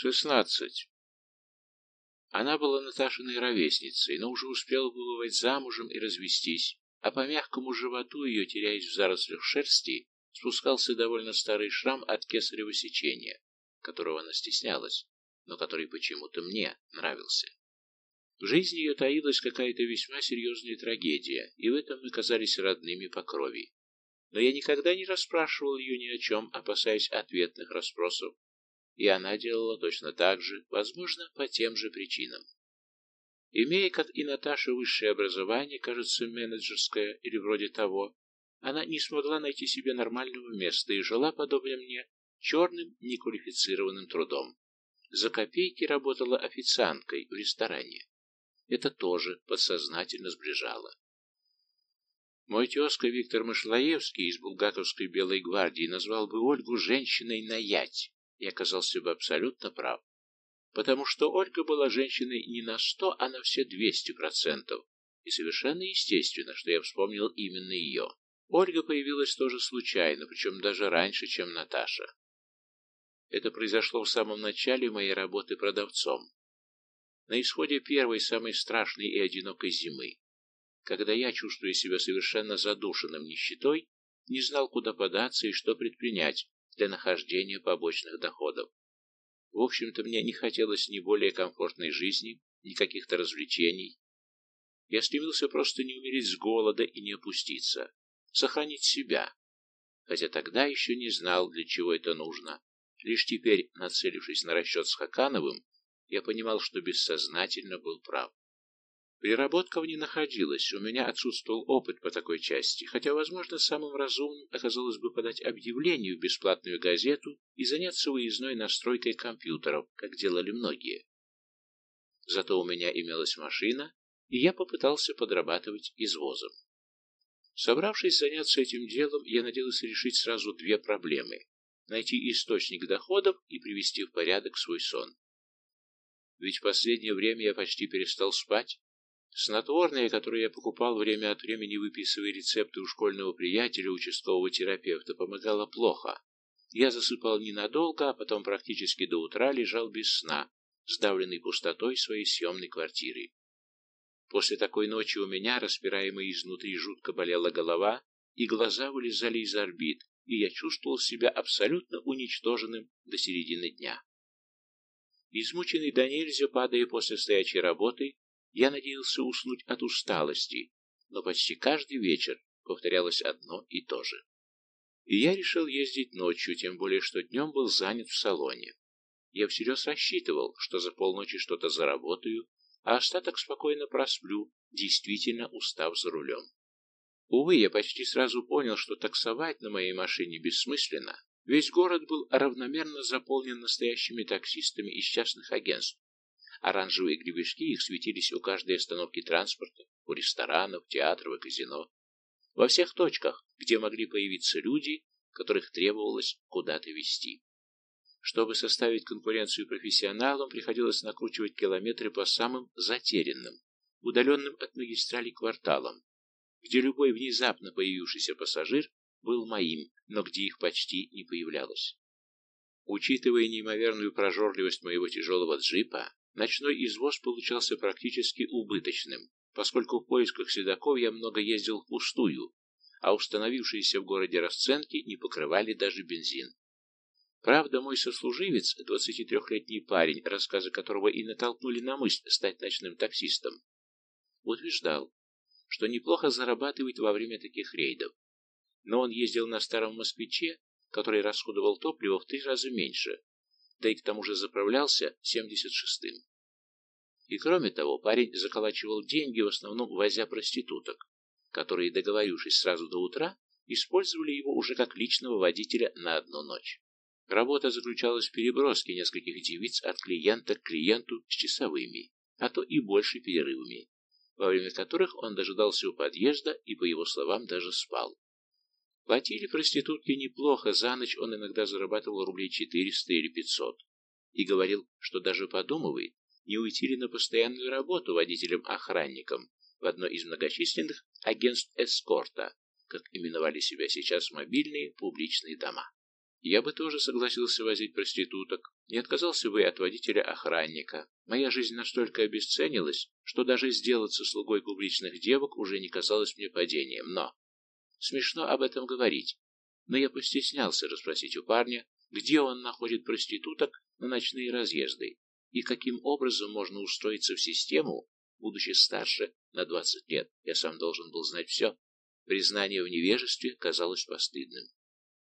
Шестнадцать. Она была Наташиной ровесницей, но уже успела побывать замужем и развестись, а по мягкому животу ее, теряясь в зарослях шерсти, спускался довольно старый шрам от кесарево сечения, которого она стеснялась, но который почему-то мне нравился. В жизни ее таилась какая-то весьма серьезная трагедия, и в этом мы казались родными по крови. Но я никогда не расспрашивал ее ни о чем, опасаясь ответных расспросов, и она делала точно так же, возможно, по тем же причинам. Имея, как и Наташа, высшее образование, кажется, менеджерское или вроде того, она не смогла найти себе нормального места и жила, подобно мне, черным неквалифицированным трудом. За копейки работала официанткой в ресторане. Это тоже подсознательно сближало. Мой тезка Виктор Мышлаевский из Булгаковской Белой гвардии назвал бы Ольгу женщиной на ять и оказался бы абсолютно прав. Потому что Ольга была женщиной не на сто, а на все двести процентов. И совершенно естественно, что я вспомнил именно ее. Ольга появилась тоже случайно, причем даже раньше, чем Наташа. Это произошло в самом начале моей работы продавцом. На исходе первой, самой страшной и одинокой зимы, когда я, чувствуя себя совершенно задушенным нищетой, не знал, куда податься и что предпринять, для нахождения побочных доходов. В общем-то, мне не хотелось ни более комфортной жизни, ни каких-то развлечений. Я стремился просто не умереть с голода и не опуститься, сохранить себя, хотя тогда еще не знал, для чего это нужно. Лишь теперь, нацелившись на расчет с Хакановым, я понимал, что бессознательно был прав. Приработков не находилось, у меня отсутствовал опыт по такой части, хотя, возможно, самым разумным оказалось бы подать объявление в бесплатную газету и заняться выездной настройкой компьютеров, как делали многие. Зато у меня имелась машина, и я попытался подрабатывать извозом. Собравшись заняться этим делом, я надеялся решить сразу две проблемы – найти источник доходов и привести в порядок свой сон. Ведь в последнее время я почти перестал спать, Снотворное, которое я покупал время от времени, выписывая рецепты у школьного приятеля, участкового терапевта, помогало плохо. Я засыпал ненадолго, а потом практически до утра лежал без сна, сдавленный пустотой своей съемной квартиры. После такой ночи у меня, распираемой изнутри, жутко болела голова, и глаза вылезали из орбит, и я чувствовал себя абсолютно уничтоженным до середины дня. Измученный до нельзя, падая после стоячей работы, я надеялся уснуть от усталости, но почти каждый вечер повторялось одно и то же. И я решил ездить ночью, тем более, что днем был занят в салоне. Я всерьез рассчитывал, что за полночи что-то заработаю, а остаток спокойно просплю, действительно устав за рулем. Увы, я почти сразу понял, что таксовать на моей машине бессмысленно. Весь город был равномерно заполнен настоящими таксистами из частных агентств, Оранжевые гребешки их светились у каждой остановки транспорта, у ресторанов, театров и казино. Во всех точках, где могли появиться люди, которых требовалось куда-то везти. Чтобы составить конкуренцию профессионалам, приходилось накручивать километры по самым затерянным, удаленным от магистрали кварталам, где любой внезапно появившийся пассажир был моим, но где их почти не появлялось. Учитывая неимоверную прожорливость моего тяжелого джипа, Ночной извоз получался практически убыточным, поскольку в поисках седаков я много ездил впустую, а установившиеся в городе расценки не покрывали даже бензин. Правда, мой сослуживец, 23-летний парень, рассказы которого и натолкнули на мысль стать ночным таксистом, утверждал, что неплохо зарабатывает во время таких рейдов. Но он ездил на старом москвиче, который расходовал топливо в три раза меньше, да и к тому же заправлялся 76-м. И кроме того, парень заколачивал деньги, в основном возя проституток, которые, договорившись сразу до утра, использовали его уже как личного водителя на одну ночь. Работа заключалась в переброске нескольких девиц от клиента к клиенту с часовыми, а то и больше перерывами, во время которых он дожидался у подъезда и, по его словам, даже спал. Платили проститутке неплохо, за ночь он иногда зарабатывал рублей 400 или 500. И говорил, что даже подумывает, не уйти ли на постоянную работу водителем-охранником в одно из многочисленных агентств эскорта, как именовали себя сейчас мобильные публичные дома. Я бы тоже согласился возить проституток, Не отказался бы и от водителя-охранника. Моя жизнь настолько обесценилась, что даже сделаться слугой публичных девок уже не казалось мне падением. Но... Смешно об этом говорить. Но я постеснялся расспросить у парня, где он находит проституток на ночные разъезды и каким образом можно устроиться в систему, будучи старше на 20 лет. Я сам должен был знать все. Признание в невежестве казалось постыдным.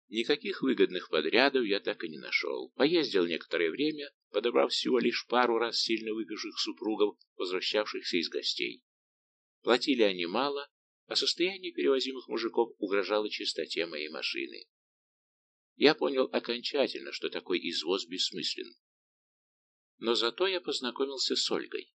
Никаких выгодных подрядов я так и не нашел. Поездил некоторое время, подобрав всего лишь пару раз сильно выпивших супругов, возвращавшихся из гостей. Платили они мало, а состояние перевозимых мужиков угрожало чистоте моей машины. Я понял окончательно, что такой извоз бессмыслен. Но зато я познакомился с Ольгой.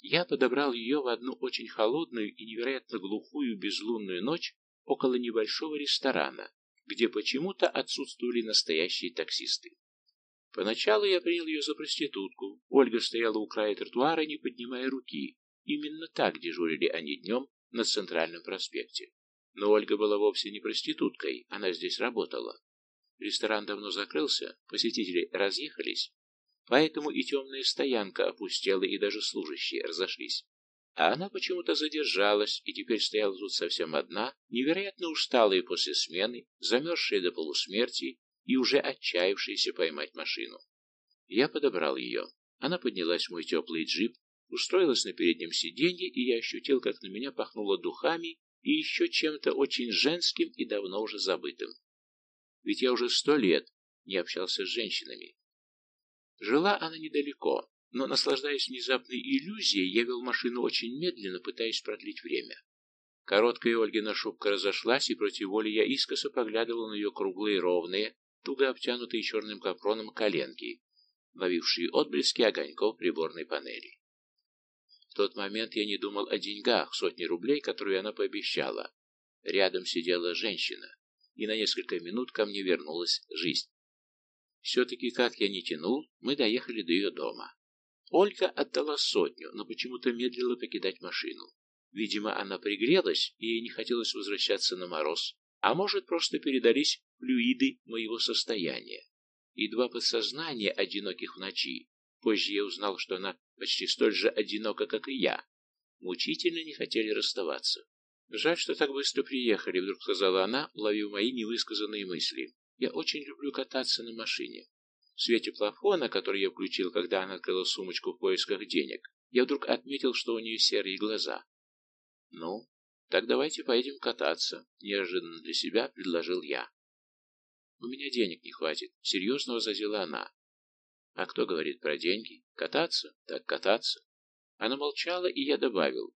Я подобрал ее в одну очень холодную и невероятно глухую безлунную ночь около небольшого ресторана, где почему-то отсутствовали настоящие таксисты. Поначалу я принял ее за проститутку. Ольга стояла у края тротуара, не поднимая руки. Именно так дежурили они днем на Центральном проспекте. Но Ольга была вовсе не проституткой, она здесь работала. Ресторан давно закрылся, посетители разъехались, поэтому и темная стоянка опустела, и даже служащие разошлись. А она почему-то задержалась и теперь стояла тут совсем одна, невероятно усталая после смены, замерзшая до полусмерти и уже отчаявшаяся поймать машину. Я подобрал ее. Она поднялась в мой теплый джип, устроилась на переднем сиденье, и я ощутил, как на меня пахнуло духами и еще чем-то очень женским и давно уже забытым. Ведь я уже сто лет не общался с женщинами. Жила она недалеко, но, наслаждаясь внезапной иллюзией, я вел машину очень медленно, пытаясь продлить время. Короткая Ольгина шубка разошлась, и против воли я искоса поглядывал на ее круглые, ровные, туго обтянутые черным капроном коленки, ловившие отблески огоньков приборной панели. В тот момент я не думал о деньгах, сотни рублей, которые она пообещала. Рядом сидела женщина, и на несколько минут ко мне вернулась жизнь. Все-таки, как я не тянул, мы доехали до ее дома. Ольга отдала сотню, но почему-то медлила покидать машину. Видимо, она пригрелась, и ей не хотелось возвращаться на мороз. А может, просто передались флюиды моего состояния. И два подсознания, одиноких в ночи. Позже я узнал, что она почти столь же одинока, как и я. Мучительно не хотели расставаться. «Жаль, что так быстро приехали», — вдруг сказала она, уловив мои невысказанные мысли. «Я очень люблю кататься на машине. В свете плафона, который я включил, когда она открыла сумочку в поисках денег, я вдруг отметил, что у нее серые глаза. «Ну, так давайте поедем кататься», — неожиданно для себя предложил я. «У меня денег не хватит», — серьезно возразила она. «А кто говорит про деньги? Кататься? Так кататься». Она молчала, и я добавил.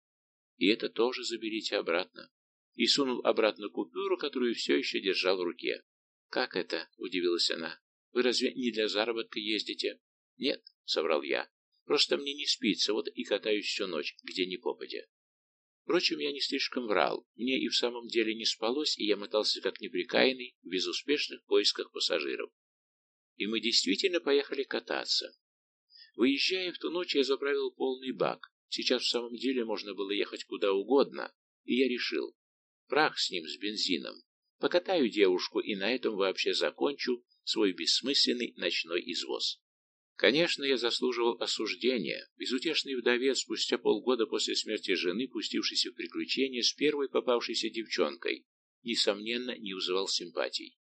«И это тоже заберите обратно». И сунул обратно купюру, которую все еще держал в руке. «Как это?» — удивилась она. Вы разве не для заработка ездите? Нет, соврал я. Просто мне не спится, вот и катаюсь всю ночь, где ни попадя. Впрочем, я не слишком врал. Мне и в самом деле не спалось, и я мотался как неприкаянный в безуспешных поисках пассажиров. И мы действительно поехали кататься. Выезжая в ту ночь, я заправил полный бак. Сейчас в самом деле можно было ехать куда угодно, и я решил, прах с ним, с бензином. Покатаю девушку и на этом вообще закончу, свой бессмысленный ночной извоз. Конечно, я заслуживал осуждения. Безутешный вдовец, спустя полгода после смерти жены, пустившийся в приключения с первой попавшейся девчонкой, несомненно, не вызывал симпатий.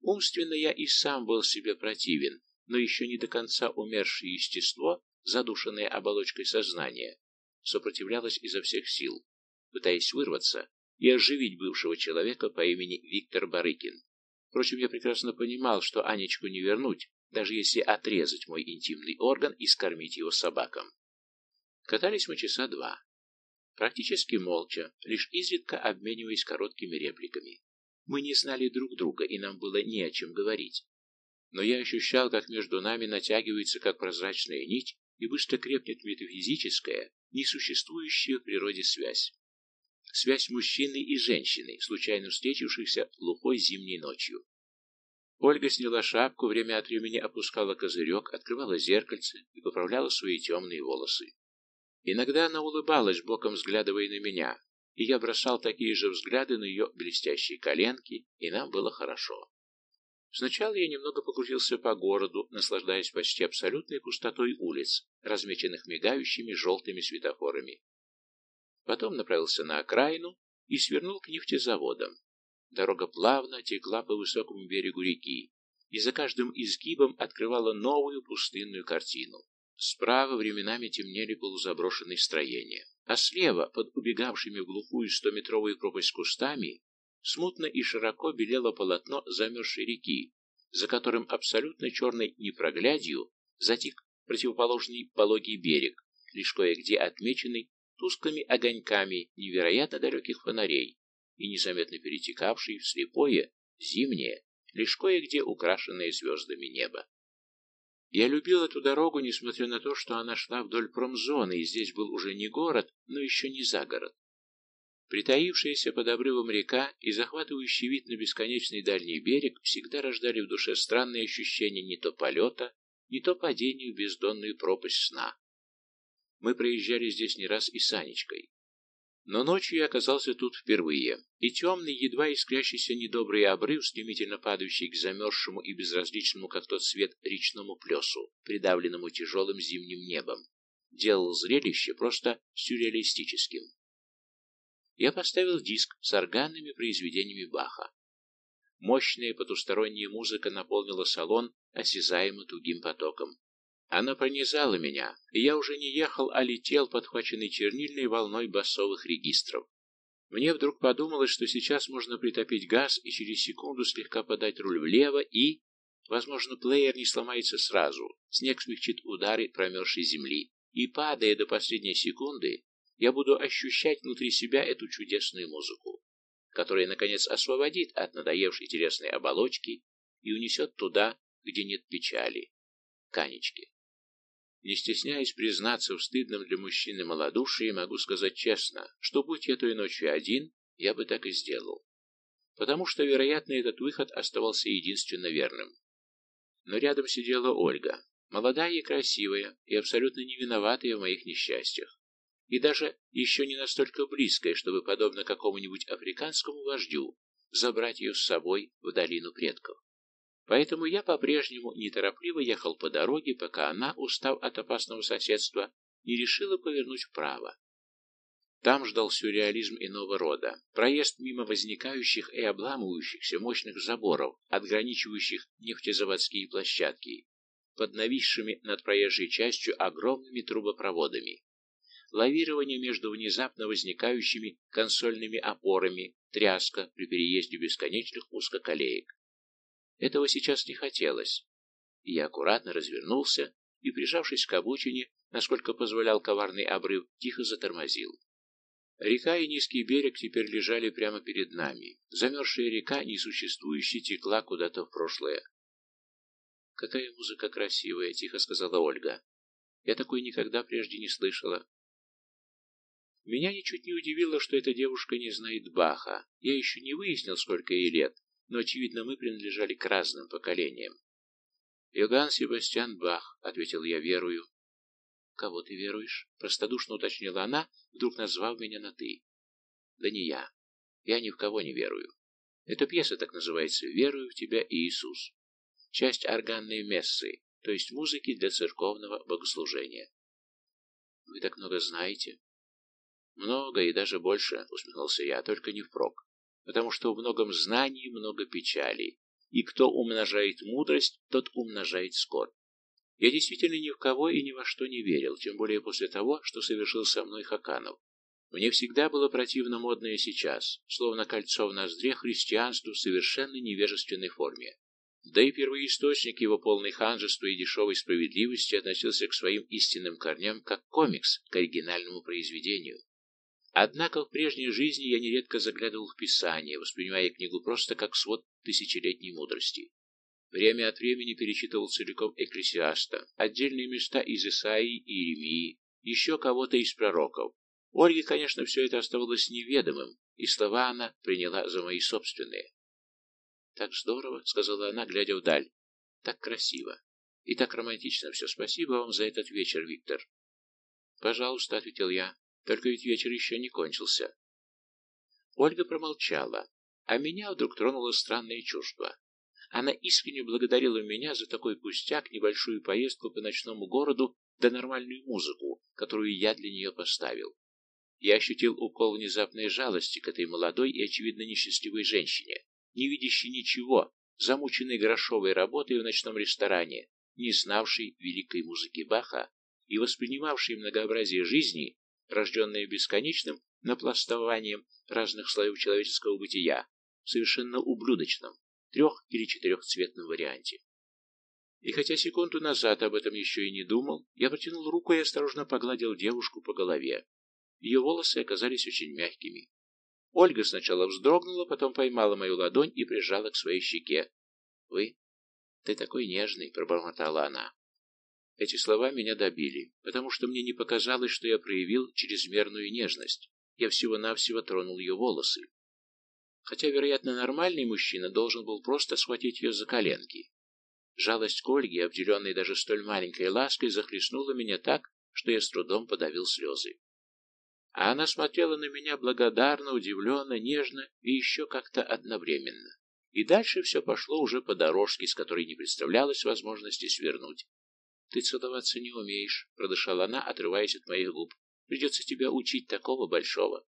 Умственно я и сам был себе противен, но еще не до конца умершее естество, задушенное оболочкой сознания, сопротивлялось изо всех сил, пытаясь вырваться и оживить бывшего человека по имени Виктор Барыкин. Впрочем, я прекрасно понимал, что Анечку не вернуть, даже если отрезать мой интимный орган и скормить его собакам. Катались мы часа два. Практически молча, лишь изредка обмениваясь короткими репликами. Мы не знали друг друга, и нам было не о чем говорить. Но я ощущал, как между нами натягивается, как прозрачная нить, и быстро крепнет метафизическая, несуществующая в природе связь. Связь мужчины и женщины, случайно встретившихся глухой зимней ночью. Ольга сняла шапку, время от времени опускала козырек, открывала зеркальце и поправляла свои темные волосы. Иногда она улыбалась, боком взглядывая на меня, и я бросал такие же взгляды на ее блестящие коленки, и нам было хорошо. Сначала я немного покрутился по городу, наслаждаясь почти абсолютной пустотой улиц, размеченных мигающими желтыми светофорами. Потом направился на окраину и свернул к нефтезаводам. Дорога плавно текла по высокому берегу реки, и за каждым изгибом открывала новую пустынную картину. Справа временами темнели полузаброшенные строения, а слева, под убегавшими в глухую стометровую пропасть кустами, смутно и широко белело полотно замерзшей реки, за которым абсолютно черной непроглядью затек противоположный пологий берег, лишь кое-где отмеченный тусклыми огоньками невероятно далеких фонарей и незаметно перетекавший в слепое, зимнее, лишь кое-где украшенное звездами небо. Я любил эту дорогу, несмотря на то, что она шла вдоль промзоны, и здесь был уже не город, но еще не загород. Притаившаяся под обрывом река и захватывающий вид на бесконечный дальний берег всегда рождали в душе странные ощущения не то полета, не то падения в бездонную пропасть сна. Мы проезжали здесь не раз и с Анечкой. Но ночью я оказался тут впервые, и темный, едва искрящийся недобрый обрыв, стремительно падающий к замерзшему и безразличному, как тот свет, речному плесу, придавленному тяжелым зимним небом, делал зрелище просто сюрреалистическим. Я поставил диск с органными произведениями Баха. Мощная потусторонняя музыка наполнила салон осязаемо тугим потоком. Она пронизала меня, и я уже не ехал, а летел, подхваченный чернильной волной басовых регистров. Мне вдруг подумалось, что сейчас можно притопить газ и через секунду слегка подать руль влево и... Возможно, плеер не сломается сразу, снег смягчит удары промерзшей земли, и, падая до последней секунды, я буду ощущать внутри себя эту чудесную музыку, которая, наконец, освободит от надоевшей телесной оболочки и унесет туда, где нет печали, канечки. Не стесняясь признаться в стыдном для мужчины малодушии, могу сказать честно, что будь я той ночью один, я бы так и сделал. Потому что, вероятно, этот выход оставался единственно верным. Но рядом сидела Ольга, молодая и красивая, и абсолютно не виноватая в моих несчастьях. И даже еще не настолько близкая, чтобы, подобно какому-нибудь африканскому вождю, забрать ее с собой в долину предков. Поэтому я по-прежнему неторопливо ехал по дороге, пока она, устав от опасного соседства, не решила повернуть вправо. Там ждал сюрреализм иного рода. Проезд мимо возникающих и обламывающихся мощных заборов, отграничивающих нефтезаводские площадки, под нависшими над проезжей частью огромными трубопроводами. Лавирование между внезапно возникающими консольными опорами, тряска при переезде бесконечных узкоколеек. Этого сейчас не хотелось. Я аккуратно развернулся и, прижавшись к обочине, насколько позволял коварный обрыв, тихо затормозил. Река и низкий берег теперь лежали прямо перед нами. Замерзшая река, несуществующая, текла куда-то в прошлое. «Какая музыка красивая!» — тихо сказала Ольга. «Я такой никогда прежде не слышала». Меня ничуть не удивило, что эта девушка не знает Баха. Я еще не выяснил, сколько ей лет, но, очевидно, мы принадлежали к разным поколениям. «Йоганн Себастьян Бах», — ответил я, верую. «Кого ты веруешь?» — простодушно уточнила она, вдруг назвав меня на «ты». «Да не я. Я ни в кого не верую. Эта пьеса так называется «Верую в тебя, Иисус». Часть органной мессы, то есть музыки для церковного богослужения. «Вы так много знаете?» «Много и даже больше», — усмехнулся я, — «только не впрок потому что в многом знании много печали, и кто умножает мудрость, тот умножает скорбь. Я действительно ни в кого и ни во что не верил, тем более после того, что совершил со мной Хаканов. Мне всегда было противно модное сейчас, словно кольцо в ноздре христианству в совершенно невежественной форме. Да и первоисточник его полной ханжества и дешевой справедливости относился к своим истинным корням как комикс к оригинальному произведению. Однако в прежней жизни я нередко заглядывал в Писание, воспринимая книгу просто как свод тысячелетней мудрости. Время от времени перечитывал целиком Экклесиаста, отдельные места из Исаии и Иеремии, еще кого-то из пророков. Ольге, конечно, все это оставалось неведомым, и слова она приняла за мои собственные. «Так здорово», — сказала она, глядя вдаль. «Так красиво. И так романтично все. Спасибо вам за этот вечер, Виктор». «Пожалуйста», — ответил я. Только ведь вечер еще не кончился. Ольга промолчала, а меня вдруг тронуло странное чувство. Она искренне благодарила меня за такой пустяк, небольшую поездку по ночному городу да нормальную музыку, которую я для нее поставил. Я ощутил укол внезапной жалости к этой молодой и, очевидно, несчастливой женщине, не видящей ничего, замученной грошовой работой в ночном ресторане, не знавшей великой музыки Баха и воспринимавшей многообразие жизни, рожденное бесконечным напластованием разных слоев человеческого бытия, в совершенно ублюдочном, трех- или четырехцветном варианте. И хотя секунду назад об этом еще и не думал, я протянул руку и осторожно погладил девушку по голове. Ее волосы оказались очень мягкими. Ольга сначала вздрогнула, потом поймала мою ладонь и прижала к своей щеке. «Вы? Ты такой нежный!» — пробормотала она. Эти слова меня добили, потому что мне не показалось, что я проявил чрезмерную нежность. Я всего-навсего тронул ее волосы. Хотя, вероятно, нормальный мужчина должен был просто схватить ее за коленки. Жалость к Ольге, обделенной даже столь маленькой лаской, захлестнула меня так, что я с трудом подавил слезы. А она смотрела на меня благодарно, удивленно, нежно и еще как-то одновременно. И дальше все пошло уже по дорожке, с которой не представлялось возможности свернуть. «Ты целоваться не умеешь», — продышала она, отрываясь от моих губ. «Придется тебя учить такого большого».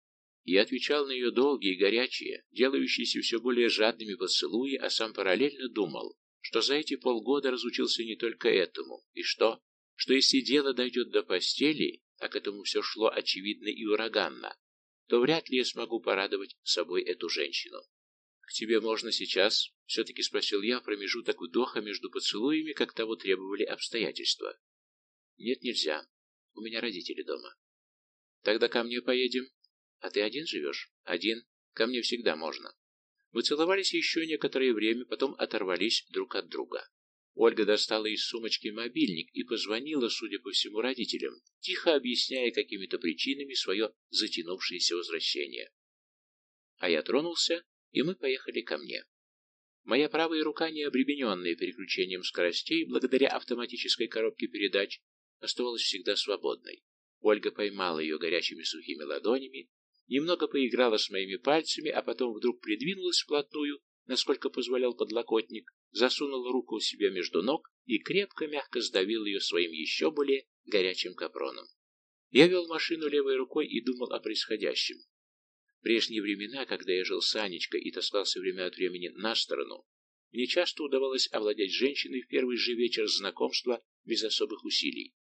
Я отвечал на ее долгие, горячие, делающиеся все более жадными поцелуи, а сам параллельно думал, что за эти полгода разучился не только этому, и что, что если дело дойдет до постели, а к этому все шло очевидно и ураганно, то вряд ли я смогу порадовать собой эту женщину. — К тебе можно сейчас? — все-таки спросил я в промежуток вдоха между поцелуями, как того требовали обстоятельства. — Нет, нельзя. У меня родители дома. — Тогда ко мне поедем. — А ты один живешь? — Один. Ко мне всегда можно. Мы целовались еще некоторое время, потом оторвались друг от друга. Ольга достала из сумочки мобильник и позвонила, судя по всему, родителям, тихо объясняя какими-то причинами свое затянувшееся возвращение. А я тронулся и мы поехали ко мне. Моя правая рука, не обремененная переключением скоростей, благодаря автоматической коробке передач, оставалась всегда свободной. Ольга поймала ее горячими сухими ладонями, немного поиграла с моими пальцами, а потом вдруг придвинулась вплотную, насколько позволял подлокотник, засунула руку у себя между ног и крепко-мягко сдавил ее своим еще более горячим капроном. Я вел машину левой рукой и думал о происходящем прежние времена, когда я жил с Анечкой и таскался время от времени на сторону, мне часто удавалось овладеть женщиной в первый же вечер знакомства без особых усилий.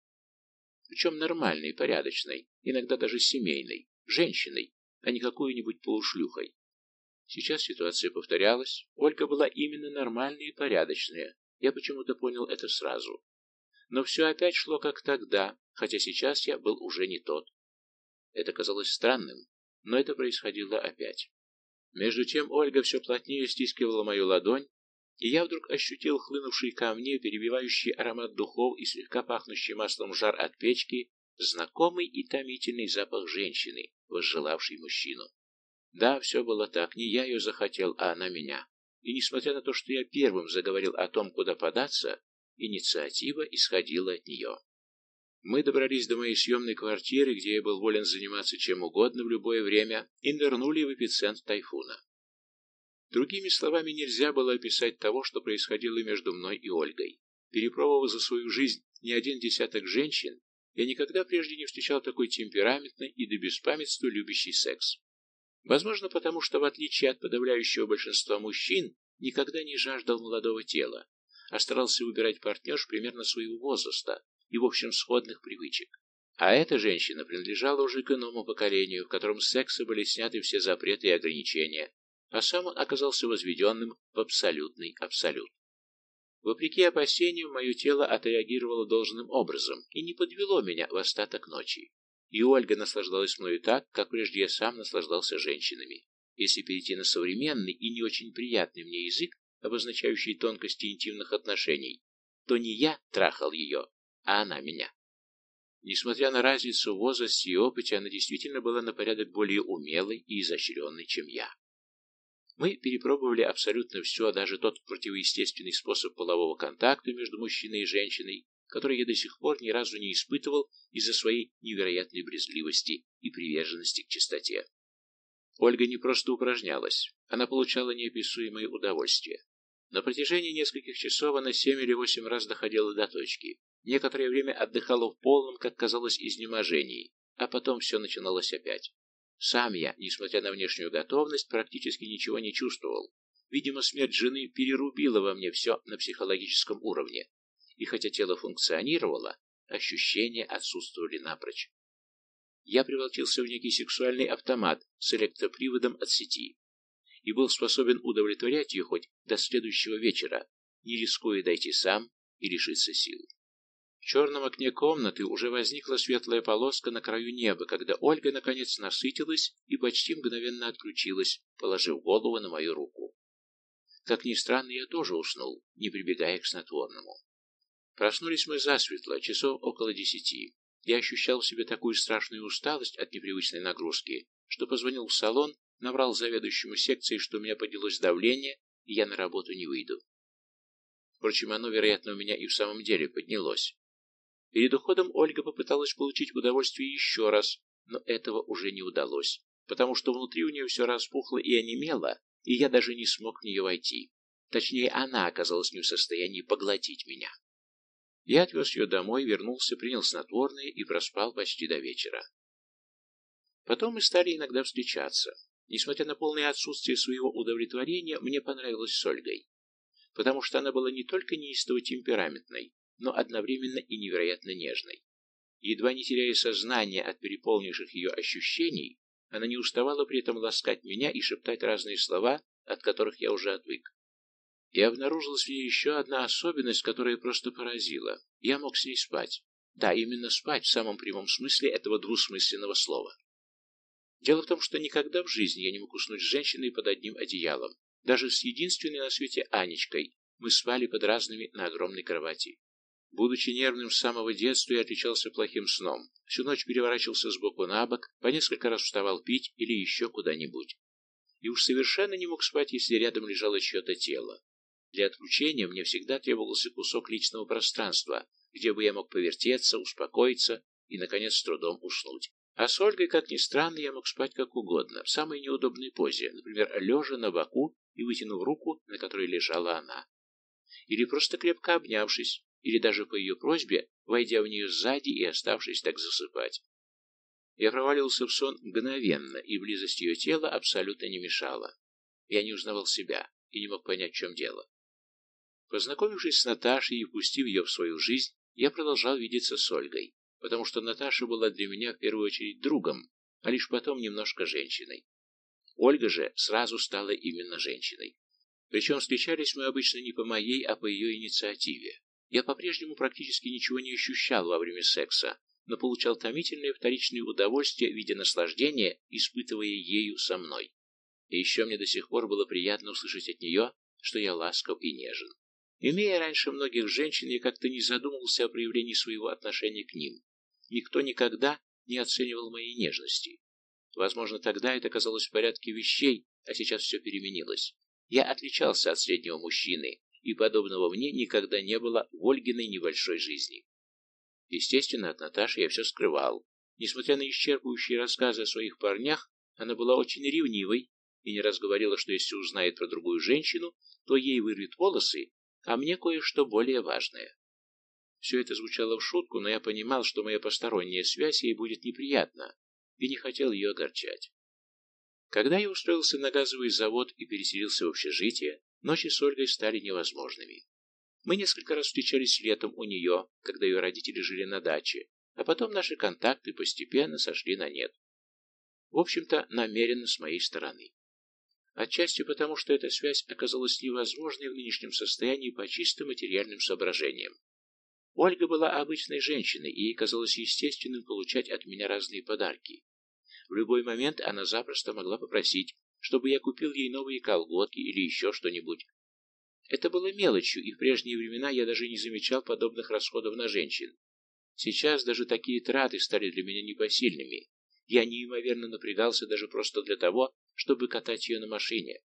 Причем нормальной, порядочной, иногда даже семейной, женщиной, а не какой-нибудь полушлюхой. Сейчас ситуация повторялась. Ольга была именно нормальная и порядочная. Я почему-то понял это сразу. Но все опять шло как тогда, хотя сейчас я был уже не тот. Это казалось странным, но это происходило опять. Между тем Ольга все плотнее стискивала мою ладонь, и я вдруг ощутил хлынувший ко мне, перебивающий аромат духов и слегка пахнущий маслом жар от печки, знакомый и томительный запах женщины, возжелавшей мужчину. Да, все было так, не я ее захотел, а она меня. И несмотря на то, что я первым заговорил о том, куда податься, инициатива исходила от нее. Мы добрались до моей съемной квартиры, где я был волен заниматься чем угодно в любое время, и нырнули в эпицентр тайфуна. Другими словами, нельзя было описать того, что происходило между мной и Ольгой. Перепробовав за свою жизнь не один десяток женщин, я никогда прежде не встречал такой темпераментной и до беспамятства любящий секс. Возможно, потому что, в отличие от подавляющего большинства мужчин, никогда не жаждал молодого тела, а старался выбирать партнерш примерно своего возраста, и, в общем, сходных привычек. А эта женщина принадлежала уже к иному поколению, в котором с секса были сняты все запреты и ограничения, а сам он оказался возведенным в абсолютный абсолют. Вопреки опасениям, мое тело отреагировало должным образом и не подвело меня в остаток ночи. И Ольга наслаждалась мною так, как прежде я сам наслаждался женщинами. Если перейти на современный и не очень приятный мне язык, обозначающий тонкости интимных отношений, то не я трахал ее, а она меня. Несмотря на разницу в возрасте и опыте, она действительно была на порядок более умелой и изощренной, чем я. Мы перепробовали абсолютно все, даже тот противоестественный способ полового контакта между мужчиной и женщиной, который я до сих пор ни разу не испытывал из-за своей невероятной брезгливости и приверженности к чистоте. Ольга не просто упражнялась, она получала неописуемое удовольствие. На протяжении нескольких часов она семь или восемь раз доходила до точки. Некоторое время отдыхала в полном, как казалось, изнеможении, а потом все начиналось опять. Сам я, несмотря на внешнюю готовность, практически ничего не чувствовал. Видимо, смерть жены перерубила во мне все на психологическом уровне. И хотя тело функционировало, ощущения отсутствовали напрочь. Я превратился в некий сексуальный автомат с электроприводом от сети и был способен удовлетворять ее хоть до следующего вечера, не рискуя дойти сам и лишиться сил. В черном окне комнаты уже возникла светлая полоска на краю неба, когда Ольга наконец насытилась и почти мгновенно отключилась, положив голову на мою руку. Как ни странно, я тоже уснул, не прибегая к снотворному. Проснулись мы засветло, часов около десяти. Я ощущал в себе такую страшную усталость от непривычной нагрузки, что позвонил в салон Наврал заведующему секцией, что у меня поднялось давление, и я на работу не выйду. Впрочем, оно, вероятно, у меня и в самом деле поднялось. Перед уходом Ольга попыталась получить удовольствие еще раз, но этого уже не удалось, потому что внутри у нее все распухло и онемело, и я даже не смог в нее войти. Точнее, она оказалась не в состоянии поглотить меня. Я отвез ее домой, вернулся, принял снотворное и проспал почти до вечера. Потом мы стали иногда встречаться. Несмотря на полное отсутствие своего удовлетворения, мне понравилось с Ольгой, потому что она была не только неистово темпераментной, но одновременно и невероятно нежной. Едва не теряя сознание от переполнивших ее ощущений, она не уставала при этом ласкать меня и шептать разные слова, от которых я уже отвык. И обнаружилась в ней еще одна особенность, которая просто поразила. Я мог с ней спать. Да, именно спать в самом прямом смысле этого двусмысленного слова. Дело в том, что никогда в жизни я не мог уснуть с женщиной под одним одеялом. Даже с единственной на свете Анечкой мы спали под разными на огромной кровати. Будучи нервным с самого детства, я отличался плохим сном. Всю ночь переворачивался с боку на бок, по несколько раз вставал пить или еще куда-нибудь. И уж совершенно не мог спать, если рядом лежало чье-то тело. Для отключения мне всегда требовался кусок личного пространства, где бы я мог повертеться, успокоиться и, наконец, с трудом уснуть. А с Ольгой, как ни странно, я мог спать как угодно, в самой неудобной позе, например, лежа на боку и вытянув руку, на которой лежала она. Или просто крепко обнявшись, или даже по ее просьбе, войдя в нее сзади и оставшись так засыпать. Я провалился в сон мгновенно, и близость ее тела абсолютно не мешала. Я не узнавал себя и не мог понять, в чем дело. Познакомившись с Наташей и впустив ее в свою жизнь, я продолжал видеться с Ольгой потому что Наташа была для меня в первую очередь другом, а лишь потом немножко женщиной. Ольга же сразу стала именно женщиной. Причем встречались мы обычно не по моей, а по ее инициативе. Я по-прежнему практически ничего не ощущал во время секса, но получал томительное вторичное удовольствие в виде наслаждения, испытывая ею со мной. И еще мне до сих пор было приятно услышать от нее, что я ласков и нежен. Имея раньше многих женщин, я как-то не задумывался о проявлении своего отношения к ним. Никто никогда не оценивал моей нежности. Возможно, тогда это казалось в порядке вещей, а сейчас все переменилось. Я отличался от среднего мужчины, и подобного мне никогда не было в Ольгиной небольшой жизни. Естественно, от Наташи я все скрывал. Несмотря на исчерпывающие рассказы о своих парнях, она была очень ревнивой и не раз говорила, что если узнает про другую женщину, то ей вырвет волосы, а мне кое-что более важное. Все это звучало в шутку, но я понимал, что моя посторонняя связь ей будет неприятна, и не хотел ее огорчать. Когда я устроился на газовый завод и переселился в общежитие, ночи с Ольгой стали невозможными. Мы несколько раз встречались летом у нее, когда ее родители жили на даче, а потом наши контакты постепенно сошли на нет. В общем-то, намеренно с моей стороны. Отчасти потому, что эта связь оказалась невозможной в нынешнем состоянии по чисто материальным соображениям. Ольга была обычной женщиной, и ей казалось естественным получать от меня разные подарки. В любой момент она запросто могла попросить, чтобы я купил ей новые колготки или еще что-нибудь. Это было мелочью, и в прежние времена я даже не замечал подобных расходов на женщин. Сейчас даже такие траты стали для меня непосильными. Я неимоверно напрягался даже просто для того, чтобы катать ее на машине.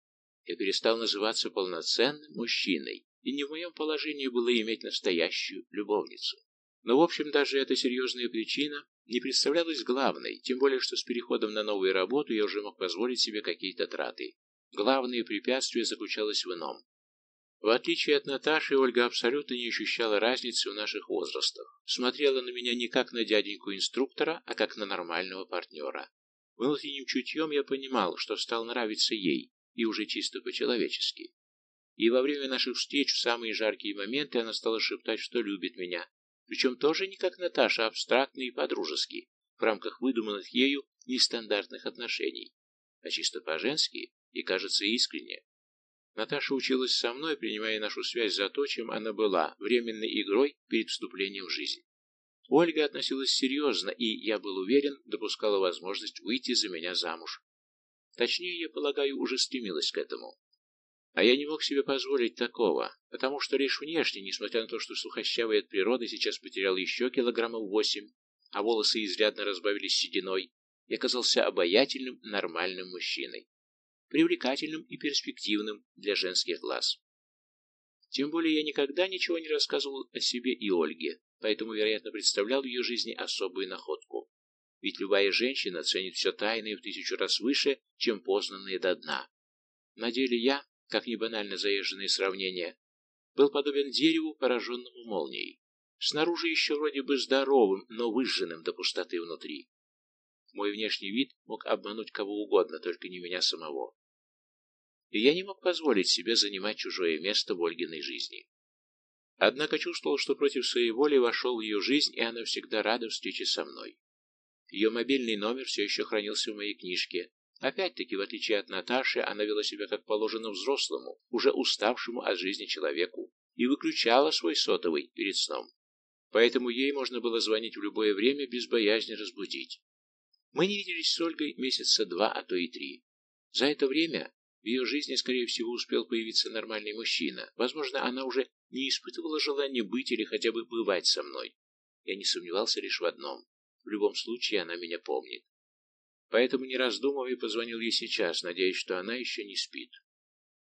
Я перестал называться полноценным мужчиной и не в моем положении было иметь настоящую любовницу. Но, в общем, даже эта серьезная причина не представлялась главной, тем более, что с переходом на новую работу я уже мог позволить себе какие-то траты. Главное препятствие заключалось в ином. В отличие от Наташи, Ольга абсолютно не ощущала разницы в наших возрастах. Смотрела на меня не как на дяденьку-инструктора, а как на нормального партнера. Внутренним чутьем я понимал, что стал нравиться ей, и уже чисто по-человечески. И во время наших встреч в самые жаркие моменты она стала шептать, что любит меня. Причем тоже не как Наташа, а абстрактно и по-дружески, в рамках выдуманных ею нестандартных отношений, а чисто по-женски и, кажется, искренне. Наташа училась со мной, принимая нашу связь за то, чем она была, временной игрой перед вступлением в жизнь. Ольга относилась серьезно и, я был уверен, допускала возможность выйти за меня замуж. Точнее, я полагаю, уже стремилась к этому. А я не мог себе позволить такого, потому что лишь внешне, несмотря на то, что сухощавый от природы сейчас потерял еще килограммов восемь, а волосы изрядно разбавились сединой, я казался обаятельным, нормальным мужчиной привлекательным и перспективным для женских глаз. Тем более я никогда ничего не рассказывал о себе и Ольге, поэтому, вероятно, представлял в ее жизни особую находку. Ведь любая женщина ценит все тайное в тысячу раз выше, чем познанное до дна. На деле я, как не банально заезженное сравнение, был подобен дереву, пораженному молнией. Снаружи еще вроде бы здоровым, но выжженным до пустоты внутри. Мой внешний вид мог обмануть кого угодно, только не меня самого и я не мог позволить себе занимать чужое место в Ольгиной жизни. Однако чувствовал, что против своей воли вошел в ее жизнь, и она всегда рада встрече со мной. Ее мобильный номер все еще хранился в моей книжке. Опять-таки, в отличие от Наташи, она вела себя как положено взрослому, уже уставшему от жизни человеку, и выключала свой сотовый перед сном. Поэтому ей можно было звонить в любое время без боязни разбудить. Мы не виделись с Ольгой месяца два, а то и три. За это время в ее жизни, скорее всего, успел появиться нормальный мужчина. Возможно, она уже не испытывала желания быть или хотя бы бывать со мной. Я не сомневался лишь в одном. В любом случае, она меня помнит. Поэтому, не раздумывая, позвонил ей сейчас, надеясь, что она еще не спит.